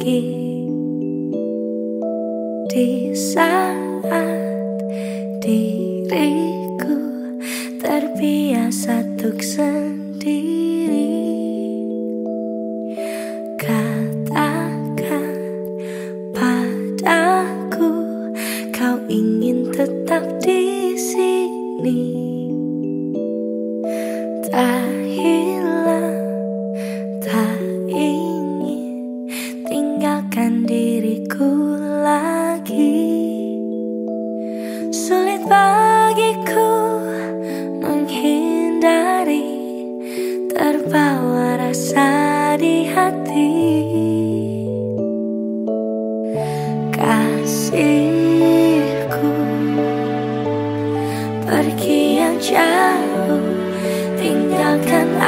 lagi Di saat diriku terbiasa untuk sendiri. Katakan padaku kau ingin tetap di sini. Tak hilang, tak ingin Sulit bagiku menghindari Terbawa rasa di hati. Kasihku Pergi yang jauh Tinggalkan